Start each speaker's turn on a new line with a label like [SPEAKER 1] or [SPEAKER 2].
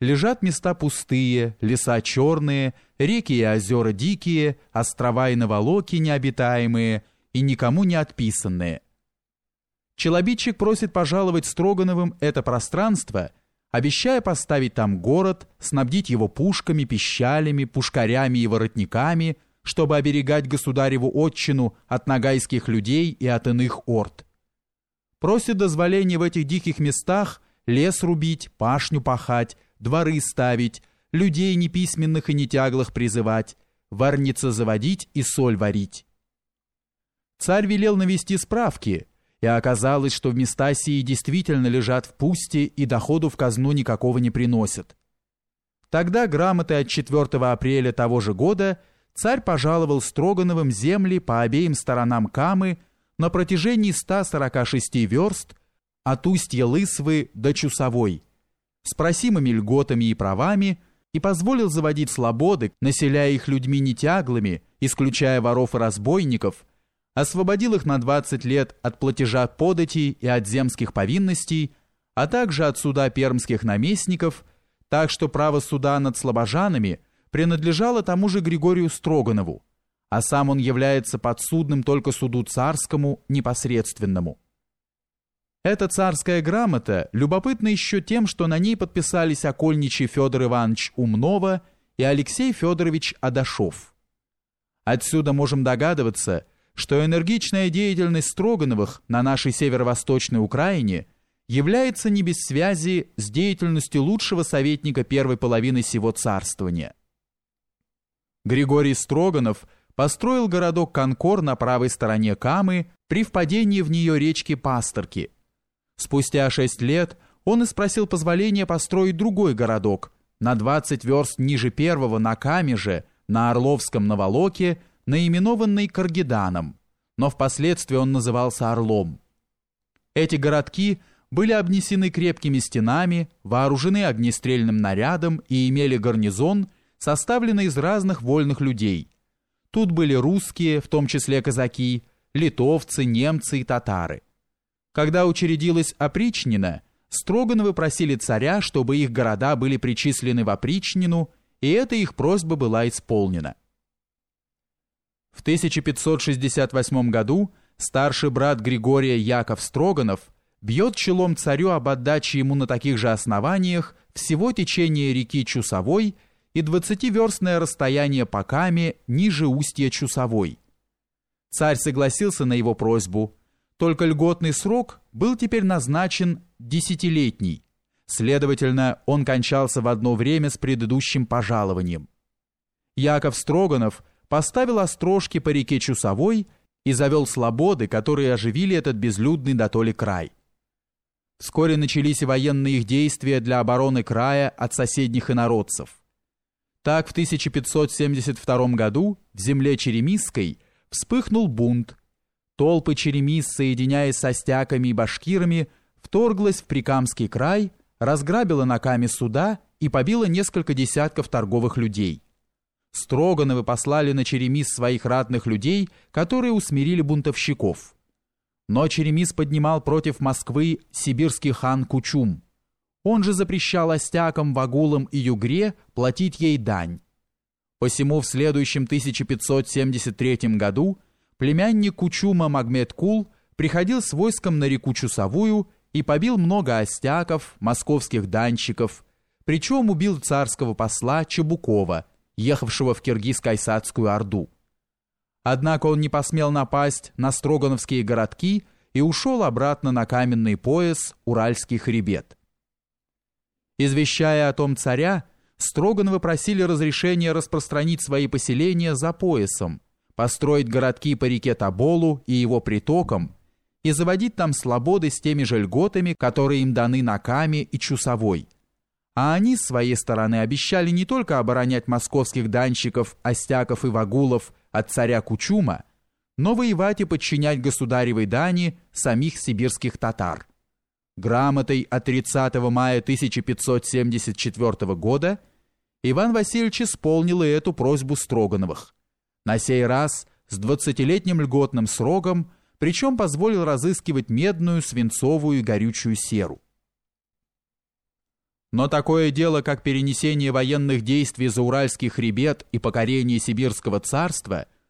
[SPEAKER 1] лежат места пустые, леса черные, реки и озера дикие, острова и наволоки необитаемые и никому не отписанные. Челобитчик просит пожаловать Строгановым это пространство, обещая поставить там город, снабдить его пушками, пищалями, пушкарями и воротниками, чтобы оберегать государеву отчину от нагайских людей и от иных орд. Просит дозволения в этих диких местах лес рубить, пашню пахать, дворы ставить, людей неписьменных и нетяглых призывать, варница заводить и соль варить. Царь велел навести справки, и оказалось, что в места сии действительно лежат в пусте и доходу в казну никакого не приносят. Тогда грамотой от 4 апреля того же года царь пожаловал Строгановым земли по обеим сторонам Камы на протяжении 146 верст от устья Лысвы до Чусовой – с просимыми льготами и правами и позволил заводить слободы, населяя их людьми нетяглыми, исключая воров и разбойников, освободил их на 20 лет от платежа податей и от земских повинностей, а также от суда пермских наместников, так что право суда над слобожанами принадлежало тому же Григорию Строганову, а сам он является подсудным только суду царскому непосредственному. Эта царская грамота любопытна еще тем, что на ней подписались окольничий Федор Иванович Умнова и Алексей Федорович Адашов. Отсюда можем догадываться, что энергичная деятельность Строгановых на нашей северо-восточной Украине является не без связи с деятельностью лучшего советника первой половины сего царствования. Григорий Строганов построил городок Конкор на правой стороне Камы при впадении в нее речки Пасторки – Спустя шесть лет он и спросил позволения построить другой городок, на 20 верст ниже первого на Камеже, на Орловском Наволоке, наименованный Каргиданом, но впоследствии он назывался Орлом. Эти городки были обнесены крепкими стенами, вооружены огнестрельным нарядом и имели гарнизон, составленный из разных вольных людей. Тут были русские, в том числе казаки, литовцы, немцы и татары. Когда учредилась опричнина, Строгановы просили царя, чтобы их города были причислены в опричнину, и эта их просьба была исполнена. В 1568 году старший брат Григория Яков Строганов бьет челом царю об отдаче ему на таких же основаниях всего течения реки Чусовой и 20-верстное расстояние по Каме ниже устья Чусовой. Царь согласился на его просьбу, только льготный срок был теперь назначен десятилетний, следовательно, он кончался в одно время с предыдущим пожалованием. Яков Строганов поставил острожки по реке Чусовой и завел слободы, которые оживили этот безлюдный дотоле край. Вскоре начались и военные их действия для обороны края от соседних инородцев. Так в 1572 году в земле Черемисской вспыхнул бунт, Толпы черемис, соединяясь со стяками и башкирами, вторглась в Прикамский край, разграбила наками суда и побила несколько десятков торговых людей. Строгановы послали на Черемис своих ратных людей, которые усмирили бунтовщиков. Но Черемис поднимал против Москвы сибирский хан Кучум. Он же запрещал остякам, вогулам и югре платить ей дань. Посему в следующем 1573 году племянник Кучума Магмед-Кул приходил с войском на реку Чусовую и побил много остяков, московских данщиков, причем убил царского посла Чебукова, ехавшего в Киргиз-Кайсадскую Орду. Однако он не посмел напасть на строгановские городки и ушел обратно на каменный пояс Уральский хребет. Извещая о том царя, Строгановы просили разрешения распространить свои поселения за поясом, построить городки по реке Тоболу и его притокам и заводить там слободы с теми же льготами, которые им даны на Каме и Чусовой. А они с своей стороны обещали не только оборонять московских данщиков, остяков и вагулов от царя Кучума, но воевать и подчинять государевой дани самих сибирских татар. Грамотой от 30 мая 1574 года Иван Васильевич исполнил и эту просьбу Строгановых – на сей раз с двадцатилетним льготным сроком, причем позволил разыскивать медную, свинцовую и горючую серу. Но такое дело, как перенесение военных действий за Уральский хребет и покорение Сибирского царства –